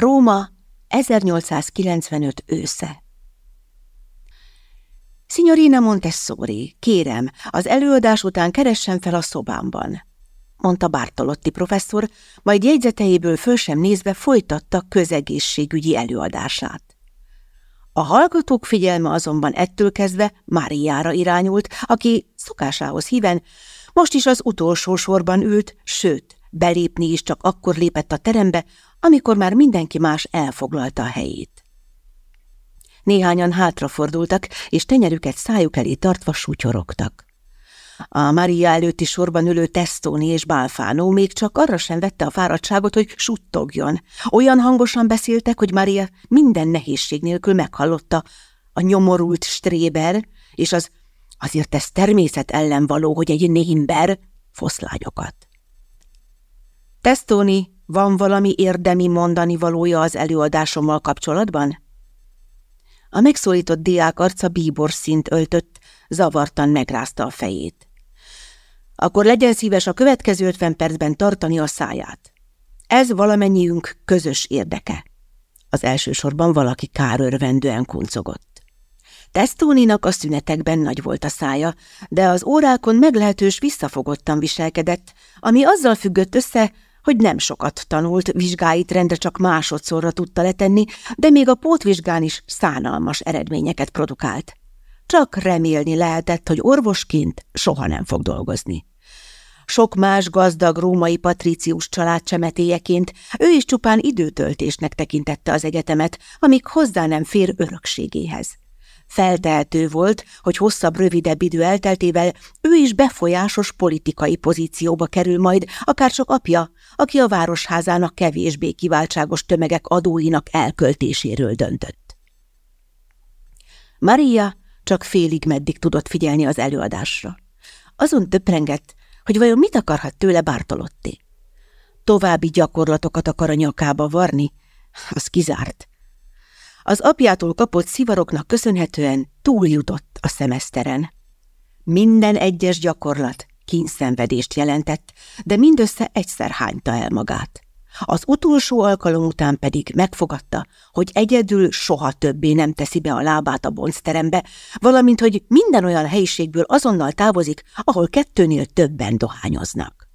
Róma, 1895 ősze. Signorina Montessori, kérem, az előadás után keressen fel a szobámban, mondta Bartolotti professzor, majd jegyzeteiből föl sem nézve folytatta közegészségügyi előadását. A hallgatók figyelme azonban ettől kezdve Máriára irányult, aki szokásához híven most is az utolsó sorban ült, sőt, belépni is csak akkor lépett a terembe, amikor már mindenki más elfoglalta a helyét. Néhányan hátrafordultak, és tenyerüket szájuk elé tartva sutyorogtak. A Maria előtti sorban ülő Testoni és Bálfánó még csak arra sem vette a fáradtságot, hogy suttogjon. Olyan hangosan beszéltek, hogy Maria minden nehézség nélkül meghallotta a nyomorult stréber, és az azért ez természet ellen való, hogy egy némber foszlányokat. Testoni, van valami érdemi mondani valója az előadásommal kapcsolatban? A megszólított diák arca bíbor szint öltött, zavartan megrázta a fejét. Akkor legyen szíves a következő ötven percben tartani a száját. Ez valamennyiünk közös érdeke. Az első sorban valaki kárörvendően kuncogott. Testóninak a szünetekben nagy volt a szája, de az órákon meglehetős visszafogottan viselkedett, ami azzal függött össze, hogy nem sokat tanult, vizsgáit rendre csak másodszorra tudta letenni, de még a pótvizsgán is szánalmas eredményeket produkált. Csak remélni lehetett, hogy orvosként soha nem fog dolgozni. Sok más gazdag római patrícius család csemetéjeként ő is csupán időtöltésnek tekintette az egyetemet, amíg hozzá nem fér örökségéhez. Feltehető volt, hogy hosszabb-rövidebb idő elteltével ő is befolyásos politikai pozícióba kerül majd, akár csak apja, aki a városházának kevésbé kiváltságos tömegek adóinak elköltéséről döntött. Maria csak félig meddig tudott figyelni az előadásra. Azon töprengett, hogy vajon mit akarhat tőle Bartolotti. További gyakorlatokat akar a nyakába varni? Az kizárt. Az apjától kapott szivaroknak köszönhetően túljutott a szemeszteren. Minden egyes gyakorlat kínszenvedést jelentett, de mindössze egyszer hányta el magát. Az utolsó alkalom után pedig megfogadta, hogy egyedül soha többé nem teszi be a lábát a boncterembe, valamint, hogy minden olyan helyiségből azonnal távozik, ahol kettőnél többen dohányoznak.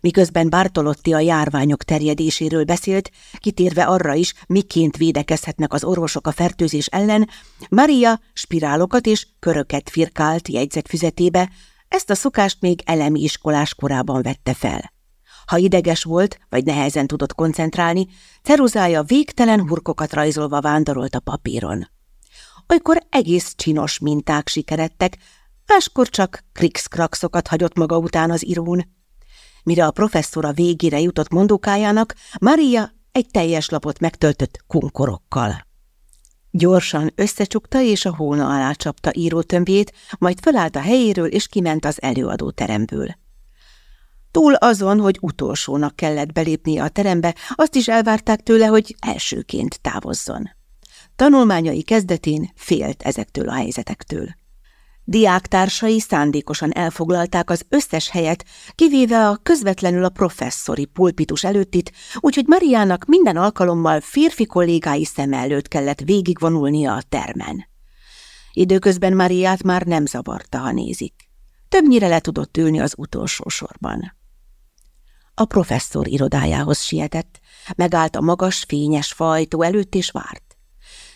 Miközben Bartolotti a járványok terjedéséről beszélt, kitérve arra is, miként védekezhetnek az orvosok a fertőzés ellen, Maria spirálokat és köröket firkált jegyzetfüzetébe, ezt a szokást még elemi iskolás korában vette fel. Ha ideges volt, vagy nehezen tudott koncentrálni, ceruzája végtelen hurkokat rajzolva vándorolt a papíron. Olykor egész csinos minták sikerettek, máskor csak krikszkrakszokat hagyott maga után az irón. Mire a professzor a végére jutott mondókájának, Maria egy teljes lapot megtöltött kunkorokkal. Gyorsan összecsukta és a hóna alá csapta írótömbjét, majd fölállt a helyéről és kiment az előadóteremből. Túl azon, hogy utolsónak kellett belépnie a terembe, azt is elvárták tőle, hogy elsőként távozzon. Tanulmányai kezdetén félt ezektől a helyzetektől. Diáktársai szándékosan elfoglalták az összes helyet, kivéve a közvetlenül a professzori pulpitus előttit, úgyhogy Mariának minden alkalommal férfi kollégái szem előtt kellett végigvonulnia a termen. Időközben Mariát már nem zavarta, ha nézik. Többnyire le tudott ülni az utolsó sorban. A professzor irodájához sietett, megállt a magas, fényes fajtó előtt és várt.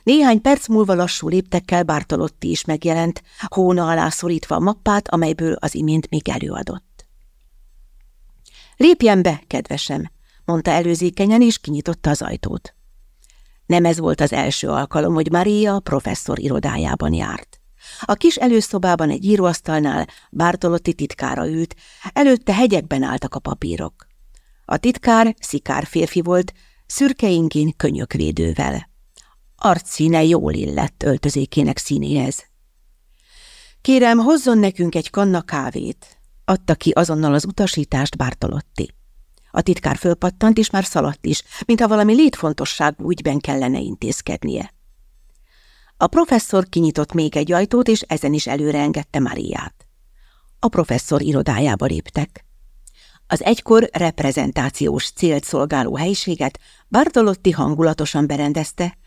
Néhány perc múlva lassú léptekkel Bartolotti is megjelent, hóna alá szorítva a mappát, amelyből az imént még előadott. Lépjen be, kedvesem, mondta előzékenyen, és kinyitotta az ajtót. Nem ez volt az első alkalom, hogy Maria a professzor irodájában járt. A kis előszobában egy íróasztalnál Bartolotti titkára ült, előtte hegyekben álltak a papírok. A titkár szikár férfi volt, szürkeinkén könyökvédővel arcszíne jól illett öltözékének színéhez. Kérem, hozzon nekünk egy kanna kávét, adta ki azonnal az utasítást Bartolotti. A titkár fölpattant, és már szaladt is, mintha valami létfontosságú ügyben kellene intézkednie. A professzor kinyitott még egy ajtót, és ezen is előre engedte Mariát. A professzor irodájába léptek. Az egykor reprezentációs célt szolgáló helyiséget Bartolotti hangulatosan berendezte,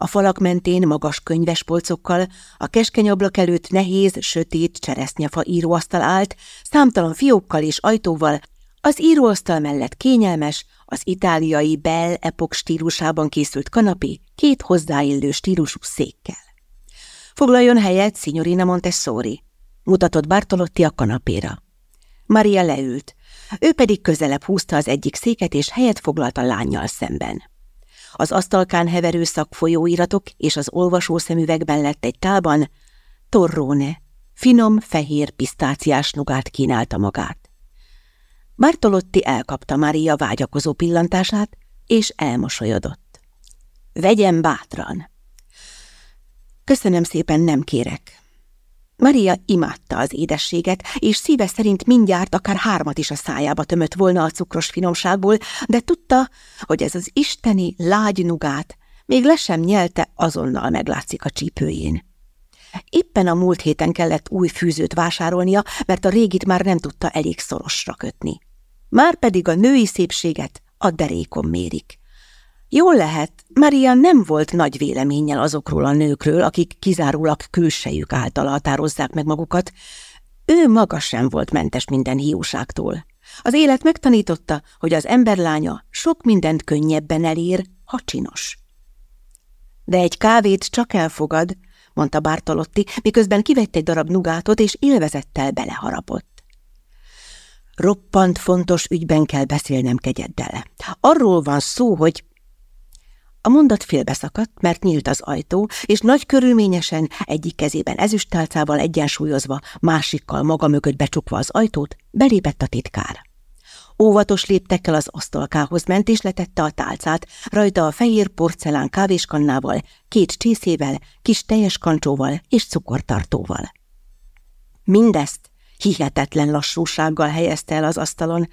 a falak mentén magas könyvespolcokkal, a keskeny ablak előtt nehéz, sötét cseresznyefa íróasztal állt, számtalan fiókkal és ajtóval, az íróasztal mellett kényelmes, az itáliai Bell epok stílusában készült kanapé két hozzáillő stílusú székkel. Foglaljon helyet, signorina Montessori, mutatott Bartolotti a kanapéra. Maria leült, ő pedig közelebb húzta az egyik széket, és helyet foglalt a lányjal szemben. Az asztalkán heverő szakfolyóiratok és az olvasószemüvegben lett egy tálban torróne, finom, fehér, pisztáciás nugát kínálta magát. Bartolotti elkapta Maria vágyakozó pillantását, és elmosolyodott. Vegyem bátran! Köszönöm szépen, nem kérek. Maria imádta az édességet, és szíve szerint mindjárt akár hármat is a szájába tömött volna a cukros finomságból, de tudta, hogy ez az isteni lágy nugát még le sem nyelte, azonnal meglátszik a csípőjén. Éppen a múlt héten kellett új fűzőt vásárolnia, mert a régit már nem tudta elég szorosra kötni. Már pedig a női szépséget a derékon mérik. Jól lehet, Maria nem volt nagy véleménnyel azokról a nőkről, akik kizárólag külsejük által határozzák meg magukat. Ő maga sem volt mentes minden hiúságtól. Az élet megtanította, hogy az emberlánya sok mindent könnyebben elér, ha csinos. De egy kávét csak elfogad, mondta Bartolotti, miközben kivett egy darab nugátot, és élvezettel beleharapott. Roppant fontos ügyben kell beszélnem kegyeddel. Arról van szó, hogy a mondat félbeszakadt, mert nyílt az ajtó, és nagy körülményesen, egyik kezében ezüstálcával egyensúlyozva, másikkal maga mögött becsukva az ajtót, belépett a titkár. Óvatos léptekkel az asztalkához ment, és letette a tálcát, rajta a fehér porcelán kávéskannával, két csészével, kis teljes kancsóval és cukortartóval. Mindezt hihetetlen lassúsággal helyezte el az asztalon.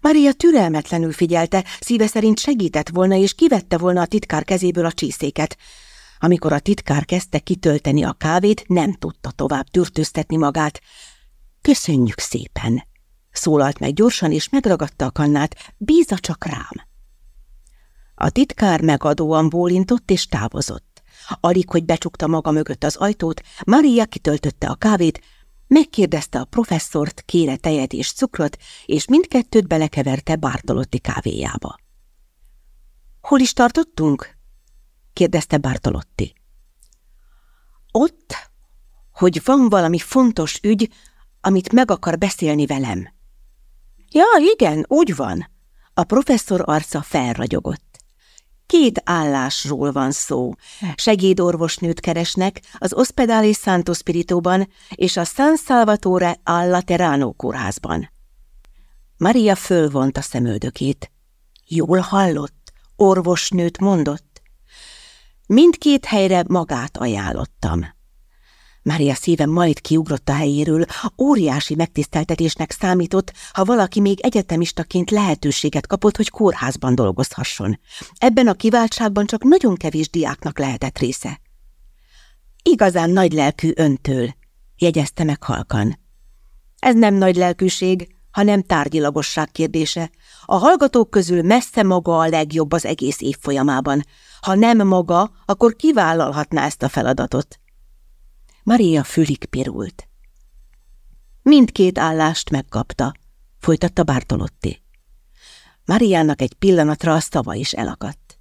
Maria türelmetlenül figyelte, szíve szerint segített volna, és kivette volna a titkár kezéből a csíszéket. Amikor a titkár kezdte kitölteni a kávét, nem tudta tovább tűrtőztetni magát. Köszönjük szépen! Szólalt meg gyorsan, és megragadta a kannát. Bíza csak rám! A titkár megadóan bólintott, és távozott. Alig, hogy becsukta maga mögött az ajtót, Maria kitöltötte a kávét, Megkérdezte a professzort, kére tejet és cukrot, és mindkettőt belekeverte Bartolotti kávéjába. Hol is tartottunk? kérdezte Bartolotti. Ott, hogy van valami fontos ügy, amit meg akar beszélni velem. Ja, igen, úgy van. A professzor arca felragyogott. Két állásról van szó. Segédorvosnőt keresnek az Ospedale Santo Spiritóban és a San Salvatore al Laterano kórházban. Maria fölvont a szemöldökét. Jól hallott, orvosnőt mondott. Mindkét helyre magát ajánlottam. Mária szíve majd kiugrott a helyéről, óriási megtiszteltetésnek számított, ha valaki még egyetemistaként lehetőséget kapott, hogy kórházban dolgozhasson. Ebben a kiváltságban csak nagyon kevés diáknak lehetett része. Igazán nagy lelkű öntől, jegyezte meg halkan. Ez nem nagy lelkűség, hanem tárgyilagosság kérdése. A hallgatók közül messze maga a legjobb az egész év folyamában. Ha nem maga, akkor kivállalhatná ezt a feladatot. Maria fülig pirult. Mindkét állást megkapta, folytatta Bartolotti. Mariának egy pillanatra a szava is elakadt.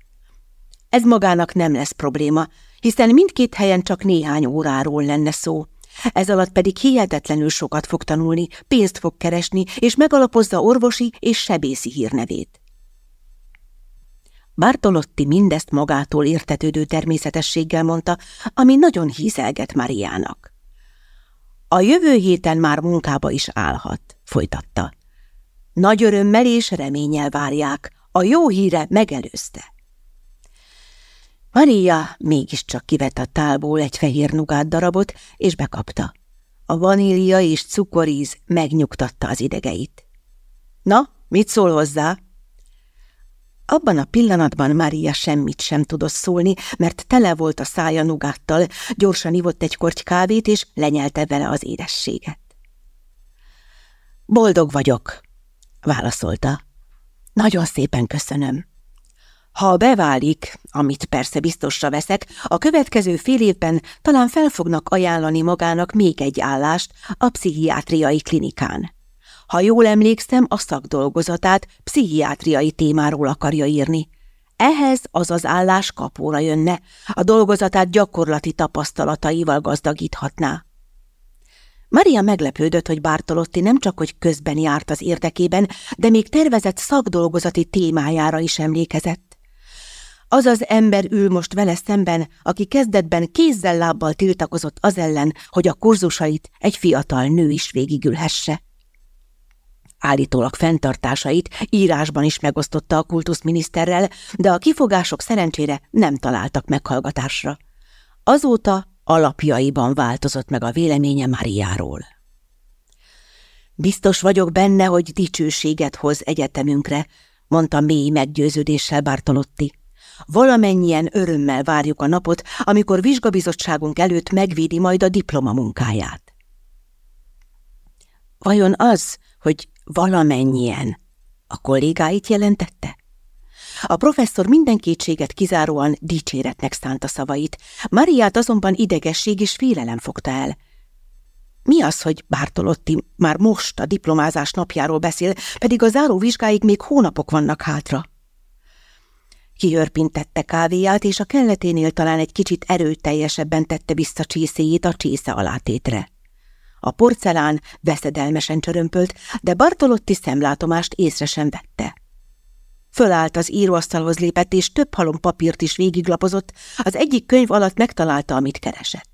Ez magának nem lesz probléma, hiszen mindkét helyen csak néhány óráról lenne szó. Ez alatt pedig hihetetlenül sokat fog tanulni, pénzt fog keresni, és megalapozza orvosi és sebészi hírnevét. Bartolotti mindezt magától értetődő természetességgel mondta, ami nagyon hízelget Mariának. A jövő héten már munkába is állhat, folytatta. Nagy örömmel és reménnyel várják, a jó híre megelőzte. Maria mégiscsak kivett a tálból egy fehér nugát darabot, és bekapta. A vanília és cukoríz megnyugtatta az idegeit. Na, mit szól hozzá? Abban a pillanatban Mária semmit sem tudott szólni, mert tele volt a szája nugáttal, gyorsan ivott egy korty kávét, és lenyelte vele az édességet. Boldog vagyok, válaszolta. Nagyon szépen köszönöm. Ha beválik, amit persze biztosra veszek, a következő fél évben talán fel fognak ajánlani magának még egy állást a pszichiátriai klinikán. Ha jól emlékszem, a szakdolgozatát pszichiátriai témáról akarja írni. Ehhez az az állás kapóra jönne, a dolgozatát gyakorlati tapasztalataival gazdagíthatná. Maria meglepődött, hogy Bartolotti nem csak hogy közben járt az érdekében, de még tervezett szakdolgozati témájára is emlékezett. Az az ember ül most vele szemben, aki kezdetben kézzel-lábbal tiltakozott az ellen, hogy a kurzusait egy fiatal nő is végigülhesse. Állítólag fenntartásait írásban is megosztotta a kultuszminiszterrel, de a kifogások szerencsére nem találtak meghallgatásra. Azóta alapjaiban változott meg a véleménye Mariáról. Biztos vagyok benne, hogy dicsőséget hoz egyetemünkre, mondta mély meggyőződéssel Bartolotti. Valamennyien örömmel várjuk a napot, amikor vizsgabizottságunk előtt megvédi majd a diplomamunkáját. Vajon az, hogy valamennyien a kollégáit jelentette? A professzor minden kétséget kizáróan dicséretnek szánta szavait, Mariát azonban idegesség és félelem fogta el. Mi az, hogy Bártolotti már most a diplomázás napjáról beszél, pedig a záró vizsgáig még hónapok vannak hátra? Kiörpintette kávéját, és a kelleténél talán egy kicsit erőteljesebben tette vissza csészéjét a csésze alátétre. A porcelán veszedelmesen csörömpölt, de Bartolotti szemlátomást észre sem vette. Fölállt az íróasztalhoz lépett, és több halom papírt is végiglapozott, az egyik könyv alatt megtalálta, amit keresett.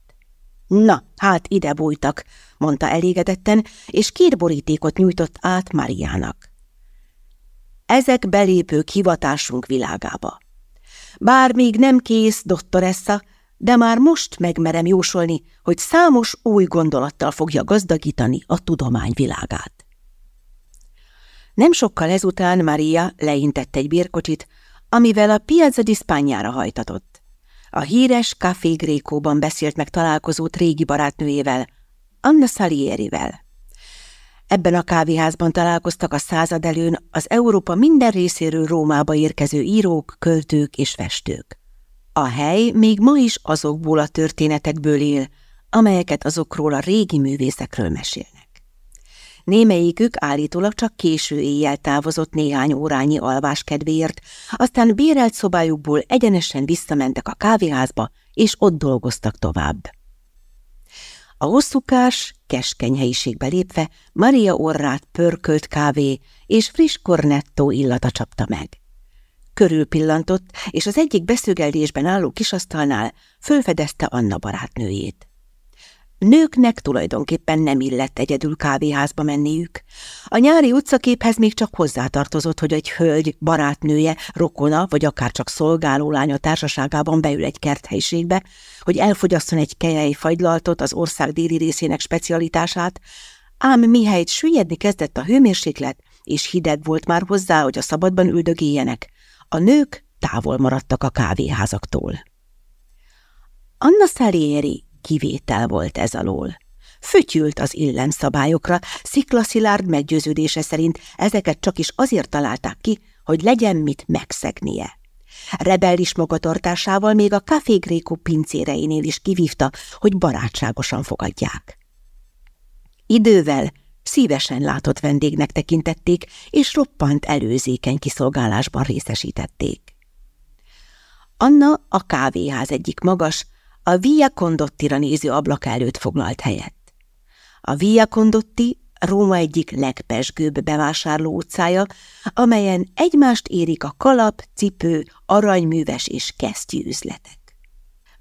Na, hát ide bújtak, mondta elégedetten, és két borítékot nyújtott át Mariának. Ezek belépők hivatásunk világába. Bár még nem kész, doktoressa, de már most megmerem jósolni, hogy számos új gondolattal fogja gazdagítani a tudomány világát. Nem sokkal ezután Maria leintett egy bérkocsit, amivel a Piazza di Spagnára hajtatott. A híres Café Grékóban beszélt meg találkozót régi barátnőjével, Anna Salierivel. Ebben a kávéházban találkoztak a század előn az Európa minden részéről Rómába érkező írók, költők és festők. A hely még ma is azokból a történetekből él, amelyeket azokról a régi művészekről mesélnek. Némelyikük állítólag csak késő éjjel távozott néhány órányi alvás kedvéért, aztán bérelt szobájukból egyenesen visszamentek a kávéházba, és ott dolgoztak tovább. A hosszúkás, keskeny helyiségbe lépve Maria orrát pörkölt kávé és friss kornettó illata csapta meg. Körül pillantott, és az egyik beszögeldésben álló kisasztalnál fölfedezte Anna barátnőjét. Nőknek tulajdonképpen nem illett egyedül kávéházba menniük. A nyári utcaképhez még csak hozzátartozott, hogy egy hölgy, barátnője, rokona vagy akár csak szolgáló lánya társaságában beül egy kerthelyiségbe, hogy elfogyasszon egy kejei fagylaltot, az ország déli részének specialitását, ám mihelyt süllyedni kezdett a hőmérséklet, és hideg volt már hozzá, hogy a szabadban üldögéljenek, a nők távol maradtak a kávéházaktól. Anna Salieri kivétel volt ez alól. Fütyült az illemszabályokra, sziklaszilárd meggyőződése szerint ezeket csak is azért találták ki, hogy legyen mit megszegnie. Rebellis magatartásával még a Café Gréco pincéreinél is kivívta, hogy barátságosan fogadják. Idővel szívesen látott vendégnek tekintették, és roppant előzékeny kiszolgálásban részesítették. Anna a kávéház egyik magas, a Via Condottira néző ablak előtt foglalt helyet. A Via Condotti Róma egyik legpesgőbb bevásárló utcája, amelyen egymást érik a kalap, cipő, aranyműves és kesztyű üzletek.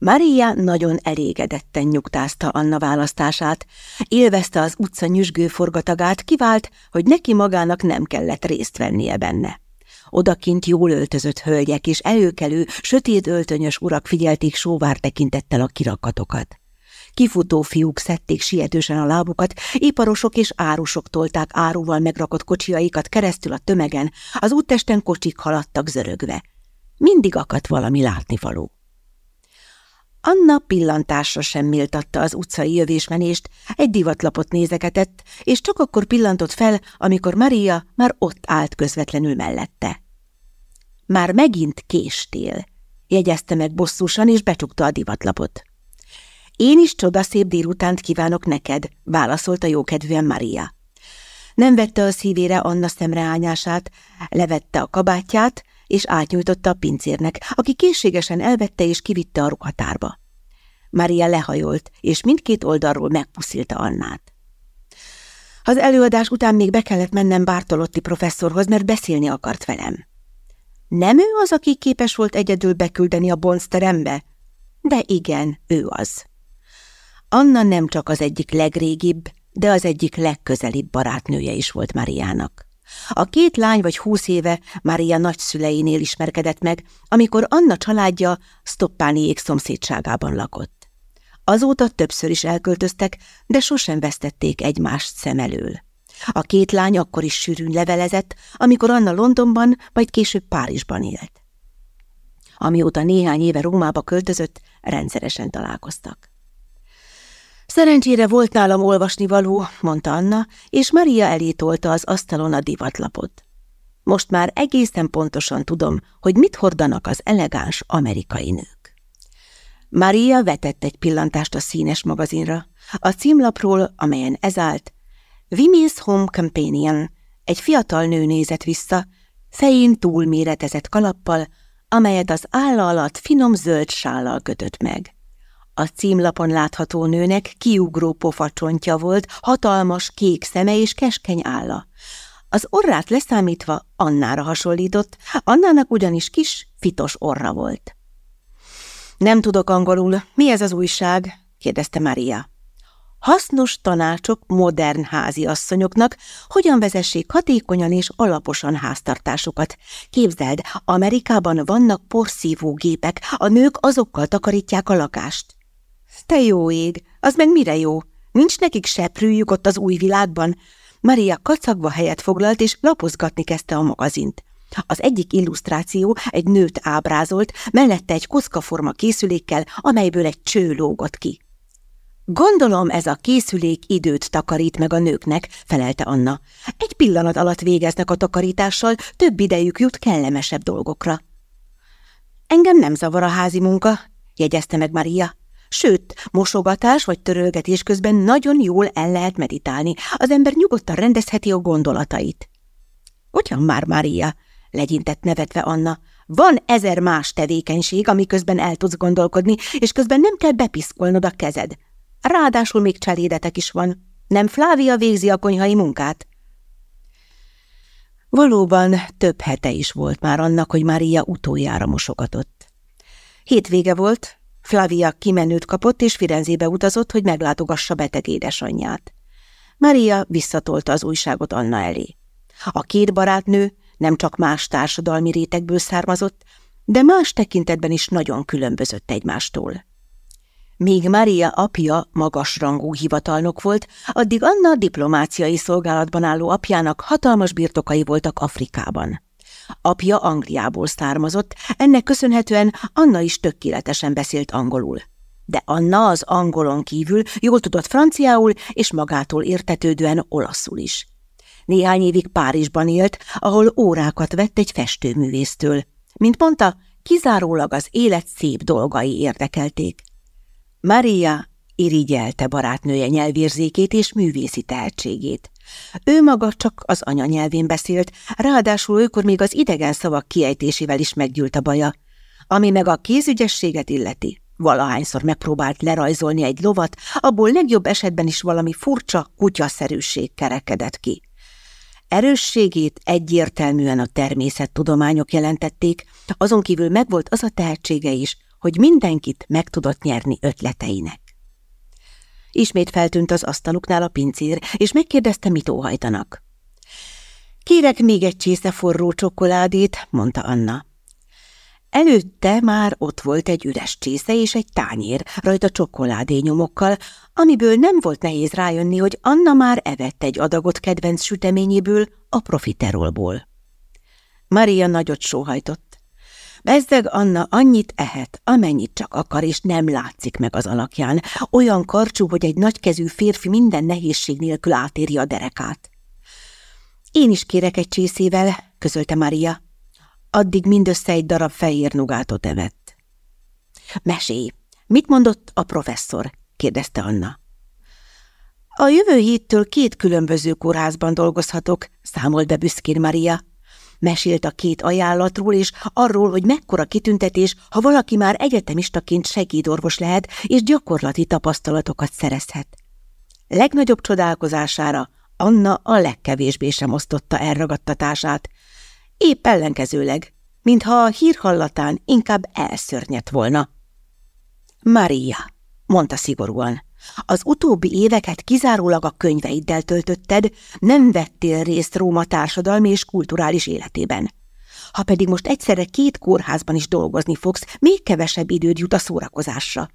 Maria nagyon elégedetten nyugtázta Anna választását, élvezte az utca nyüzsgő forgatagát, kivált, hogy neki magának nem kellett részt vennie benne. Odakint jól öltözött hölgyek és előkelő, sötét öltönyös urak figyelték sóvár tekintettel a kirakatokat. Kifutó fiúk szedték sietősen a lábukat, iparosok és árusok tolták áruval megrakott kocsiaikat keresztül a tömegen, az úttesten kocsik haladtak zörögve. Mindig akadt valami látnivaló. Anna pillantásra sem méltatta az utcai jövésmenést, egy divatlapot nézegetett, és csak akkor pillantott fel, amikor Maria már ott állt közvetlenül mellette. Már megint késtél, jegyezte meg bosszúsan, és becsukta a divatlapot. Én is csodaszép délutánt kívánok neked, válaszolta jókedvűen Maria. Nem vette a szívére Anna szemreányását, levette a kabátját, és átnyújtotta a pincérnek, aki készségesen elvette és kivitte a ruhatárba. Maria lehajolt, és mindkét oldalról megpuszilta Annát. Az előadás után még be kellett mennem Bartolotti professzorhoz, mert beszélni akart velem. Nem ő az, aki képes volt egyedül beküldeni a bonzterembe? De igen, ő az. Anna nem csak az egyik legrégibb, de az egyik legközelibb barátnője is volt Mariának. A két lány vagy húsz éve Mária nagyszüleinél ismerkedett meg, amikor Anna családja Stoppániék szomszédságában lakott. Azóta többször is elköltöztek, de sosem vesztették egymást szem elől. A két lány akkor is sűrűn levelezett, amikor Anna Londonban, majd később Párizsban élt. Amióta néhány éve Rómába költözött, rendszeresen találkoztak. Szerencsére volt nálam olvasnivaló, mondta Anna, és Maria elé tolta az asztalon a divatlapot. Most már egészen pontosan tudom, hogy mit hordanak az elegáns amerikai nők. Maria vetett egy pillantást a színes magazinra. A címlapról, amelyen ez állt, Women's Home Companion, egy fiatal nő nézett vissza, fején túlméretezett kalappal, amelyet az álla alatt finom zöld sállal kötött meg. A címlapon látható nőnek kiugró pofacsontja volt, hatalmas kék szeme és keskeny álla. Az orrát leszámítva Annára hasonlított, Annának ugyanis kis, fitos orra volt. Nem tudok angolul. Mi ez az újság? kérdezte Maria. Hasznos tanácsok modern házi asszonyoknak, hogyan vezessék hatékonyan és alaposan háztartásokat. Képzeld, Amerikában vannak porszívógépek, a nők azokkal takarítják a lakást. Te jó ég, az meg mire jó? Nincs nekik seprűjük ott az új világban? Maria kacagva helyet foglalt, és lapozgatni kezdte a magazint. Az egyik illusztráció egy nőt ábrázolt, mellette egy koszkaforma készülékkel, amelyből egy cső lógott ki. Gondolom ez a készülék időt takarít meg a nőknek, felelte Anna. Egy pillanat alatt végeznek a takarítással, több idejük jut kellemesebb dolgokra. Engem nem zavar a házi munka, jegyezte meg Maria. Sőt, mosogatás vagy törölgetés közben nagyon jól el lehet meditálni. Az ember nyugodtan rendezheti a gondolatait. Ugyan már, Mária, legyintett nevetve Anna. Van ezer más tevékenység, ami közben el tudsz gondolkodni, és közben nem kell bepiszkolnod a kezed. Ráadásul még cselédetek is van. Nem Flávia végzi a konyhai munkát? Valóban több hete is volt már annak, hogy Mária utoljára mosogatott. Hétvége volt, Flavia kimenőt kapott, és Firenzébe utazott, hogy meglátogassa beteg édesanyját. Maria visszatolta az újságot Anna elé. A két barátnő nem csak más társadalmi rétegből származott, de más tekintetben is nagyon különbözött egymástól. Míg Maria apja magasrangú hivatalnok volt, addig Anna diplomáciai szolgálatban álló apjának hatalmas birtokai voltak Afrikában. Apja Angliából származott, ennek köszönhetően Anna is tökéletesen beszélt angolul. De Anna az angolon kívül jól tudott franciául és magától értetődően olaszul is. Néhány évig Párizsban élt, ahol órákat vett egy festőművésztől. Mint mondta, kizárólag az élet szép dolgai érdekelték. Maria irigyelte barátnője nyelvérzékét és művészi tehetségét. Ő maga csak az anyanyelvén beszélt, ráadásul őkor még az idegen szavak kiejtésével is meggyűlt a baja. Ami meg a kézügyességet illeti, valahányszor megpróbált lerajzolni egy lovat, abból legjobb esetben is valami furcsa kutyaszerűség kerekedett ki. Erősségét egyértelműen a természettudományok jelentették, azon kívül megvolt az a tehetsége is, hogy mindenkit meg tudott nyerni ötleteinek. Ismét feltűnt az asztaluknál a pincér, és megkérdezte, mit óhajtanak. Kérek még egy csésze forró csokoládét, mondta Anna. Előtte már ott volt egy üres csésze és egy tányér, rajta csokoládényomokkal, amiből nem volt nehéz rájönni, hogy Anna már evett egy adagot kedvenc süteményéből, a profiterolból. Maria nagyot sóhajtott. Bezzeg Anna annyit ehet, amennyit csak akar, és nem látszik meg az alakján. Olyan karcsú, hogy egy nagykezű férfi minden nehézség nélkül átéri a derekát. Én is kérek egy csészével, közölte Maria. Addig mindössze egy darab fehér nugátot evett. Mesélj, mit mondott a professzor? kérdezte Anna. A jövő héttől két különböző kórházban dolgozhatok, számolt be büszkén Maria. Mesélt a két ajánlatról és arról, hogy mekkora kitüntetés, ha valaki már egyetemistaként segédorvos lehet és gyakorlati tapasztalatokat szerezhet. Legnagyobb csodálkozására Anna a legkevésbé sem osztotta elragadtatását. Épp ellenkezőleg, mintha a hírhallatán inkább elszörnyett volna. Maria, mondta szigorúan, az utóbbi éveket kizárólag a könyveiddel töltötted, nem vettél részt Róma társadalmi és kulturális életében. Ha pedig most egyszerre két kórházban is dolgozni fogsz, még kevesebb időd jut a szórakozásra.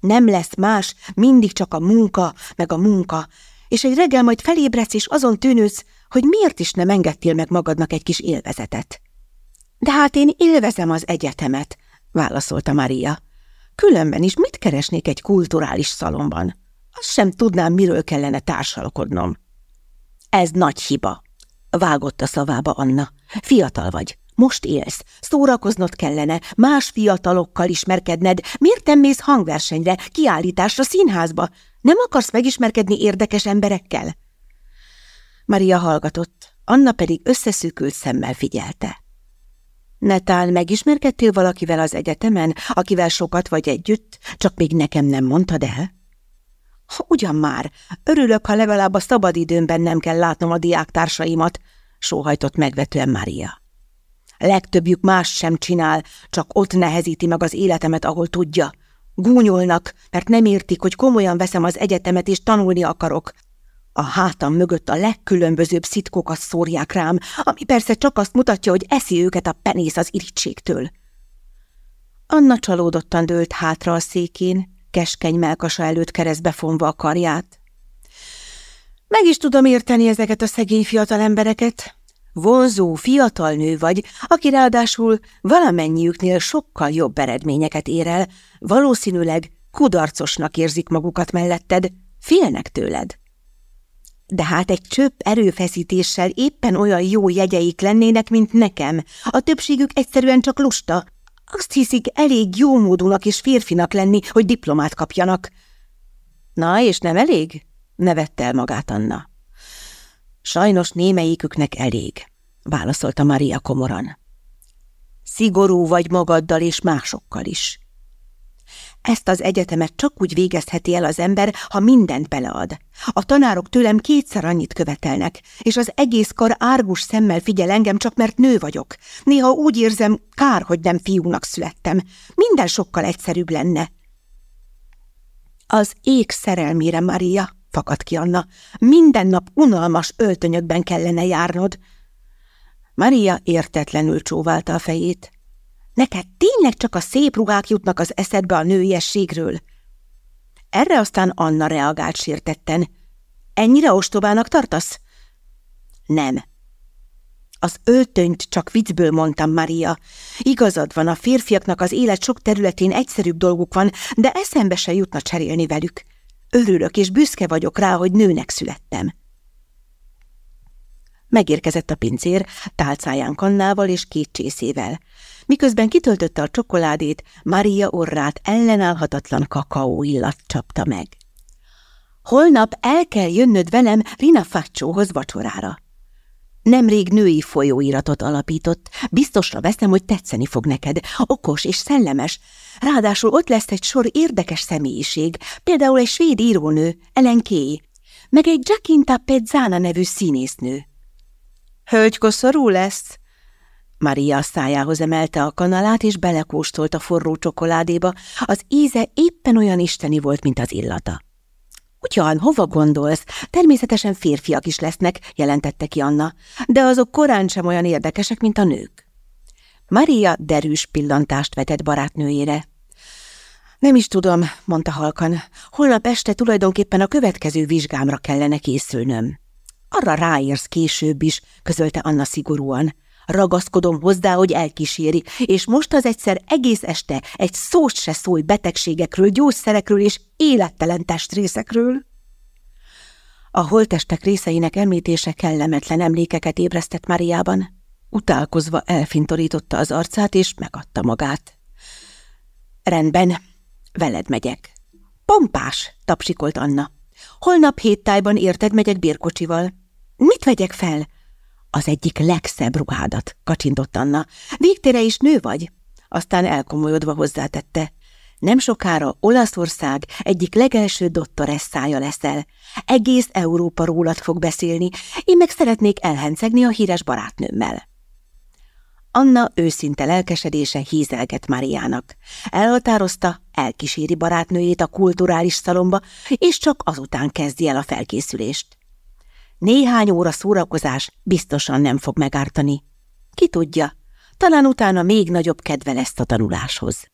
Nem lesz más, mindig csak a munka, meg a munka, és egy reggel majd felébredsz, és azon tűnődsz, hogy miért is nem engedtél meg magadnak egy kis élvezetet. De hát én élvezem az egyetemet, válaszolta Maria. Különben is mit keresnék egy kulturális szalomban? Azt sem tudnám, miről kellene társalkodnom. Ez nagy hiba, vágott a szavába Anna. Fiatal vagy, most élsz, szórakoznod kellene, más fiatalokkal ismerkedned, miért nem mész hangversenyre, kiállításra, színházba? Nem akarsz megismerkedni érdekes emberekkel? Maria hallgatott, Anna pedig összeszűkült szemmel figyelte. Netán megismerkedtél valakivel az egyetemen, akivel sokat vagy együtt, csak még nekem nem mondtad el? Ugyan már, örülök, ha legalább a szabadidőmben nem kell látnom a diáktársaimat, sóhajtott megvetően Mária. Legtöbbjük más sem csinál, csak ott nehezíti meg az életemet, ahol tudja. Gúnyolnak, mert nem értik, hogy komolyan veszem az egyetemet és tanulni akarok. A hátam mögött a legkülönbözőbb szitkokat szórják rám, ami persze csak azt mutatja, hogy eszi őket a penész az irítségtől. Anna csalódottan dőlt hátra a székén, keskeny melkasa előtt keresztbe fonva a karját. Meg is tudom érteni ezeket a szegény fiatal embereket. Vonzó, fiatal nő vagy, aki ráadásul valamennyiüknél sokkal jobb eredményeket ér el, valószínűleg kudarcosnak érzik magukat melletted, félnek tőled. De hát egy csöpp erőfeszítéssel éppen olyan jó jegyeik lennének, mint nekem. A többségük egyszerűen csak lusta. Azt hiszik, elég jó módúnak és férfinak lenni, hogy diplomát kapjanak. Na, és nem elég? nevette el magát Anna. Sajnos némelyiküknek elég, válaszolta Maria komoran. Szigorú vagy magaddal és másokkal is. Ezt az egyetemet csak úgy végezheti el az ember, ha mindent belead. A tanárok tőlem kétszer annyit követelnek, és az egész kar árgus szemmel figyel engem, csak mert nő vagyok. Néha úgy érzem, kár, hogy nem fiúnak születtem. Minden sokkal egyszerűbb lenne. Az ég szerelmére, Maria, fakadt ki Anna. Minden nap unalmas öltönyökben kellene járnod. Maria értetlenül csóválta a fejét. Neked tényleg csak a szép ruhák jutnak az eszedbe a nőiességről? Erre aztán Anna reagált sértetten. Ennyire ostobának tartasz? Nem. Az öltönyt csak viccből mondtam, Maria. Igazad van, a férfiaknak az élet sok területén egyszerűbb dolguk van, de eszembe se jutna cserélni velük. Örülök és büszke vagyok rá, hogy nőnek születtem. Megérkezett a pincér, tálcáján kannával és két csészével. Miközben kitöltötte a csokoládét, Maria orrát ellenállhatatlan kakaó illat csapta meg. Holnap el kell jönnöd velem Rina Faccióhoz vacsorára. Nemrég női folyóiratot alapított, biztosra veszem, hogy tetszeni fog neked, okos és szellemes. Ráadásul ott lesz egy sor érdekes személyiség, például egy svéd írónő, Ellen Kay, meg egy Giacinta Pezzana nevű színésznő. Hölgykoszorú lesz? Maria a szájához emelte a kanalát, és belekóstolt a forró csokoládéba. Az íze éppen olyan isteni volt, mint az illata. Ugyan, hova gondolsz? Természetesen férfiak is lesznek, jelentette ki Anna, de azok korán sem olyan érdekesek, mint a nők. Maria derűs pillantást vetett barátnőjére. Nem is tudom, mondta halkan. Holnap este tulajdonképpen a következő vizsgámra kellene készülnöm. Arra ráérsz később is, közölte Anna szigorúan. Ragaszkodom hozzá, hogy elkíséri, és most az egyszer egész este egy szót se szólj betegségekről, gyógyszerekről és élettelen testrészekről. A holtestek részeinek említése kellemetlen emlékeket ébresztett Máriában. Utálkozva elfintorította az arcát, és megadta magát. Rendben, veled megyek. Pompás, tapsikolt Anna. Holnap héttájban érted megyek bérkocsival. Mit vegyek fel? Az egyik legszebb ruhádat, kacsintott Anna. Végtére is nő vagy? Aztán elkomolyodva hozzátette. Nem sokára Olaszország egyik legelső dottoresszája leszel. Egész Európa rólad fog beszélni, én meg szeretnék elhencegni a híres barátnőmmel. Anna őszinte lelkesedése hízelget Mariának. Elhatározta, elkíséri barátnőjét a kulturális szalomba, és csak azután kezdi el a felkészülést. Néhány óra szórakozás biztosan nem fog megártani. Ki tudja, talán utána még nagyobb kedve lesz a tanuláshoz.